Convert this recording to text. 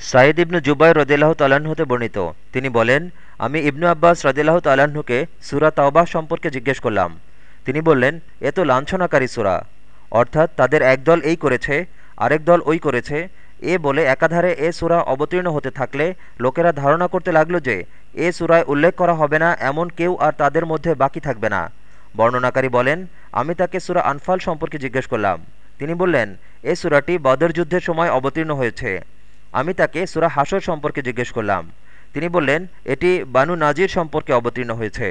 সাঈদ ইবনু জুবাই রদিল্লাহ তাল্লাহ্ন হতে বর্ণিত। তিনি বলেন, আমি ইবনু আব্বাস রদিল্লাহ তাল্লাহ্নকে সুরা তাওবাহ সম্পর্কে জিজ্ঞেস করলাম। তিনি বললেন, এ তো লাঞ্ছনাকারী সুরা। অর্থাৎ তাদের একদল এই করেছে, আরেক দল ওই করেছে। এ বলে একাধারে এ সুরা অবতীর্ণ হতে থাকলে লোকেরা ধারণা করতে লাগল যে, এ সুরায় উল্লেখ করা হবে না, এমন কেউ আর তাদের মধ্যে বাকি থাকবে না। বর্ণনাকারী বলেন, আমি তাকে সুরা আনফাল সম্পর্কে জিজ্ঞেস করলাম। তিনি বললেন, এ সুরাটি বদর যুদ্ধের সময় অবতীর্ণ হয়েছে। আমি তাকে সুরা হাসর সম্পর্কে জিজ্ঞেস করলাম। তিনি বললেন, এটি বানু নাজির সম্পর্কে অবতীর্ণ হয়েছে।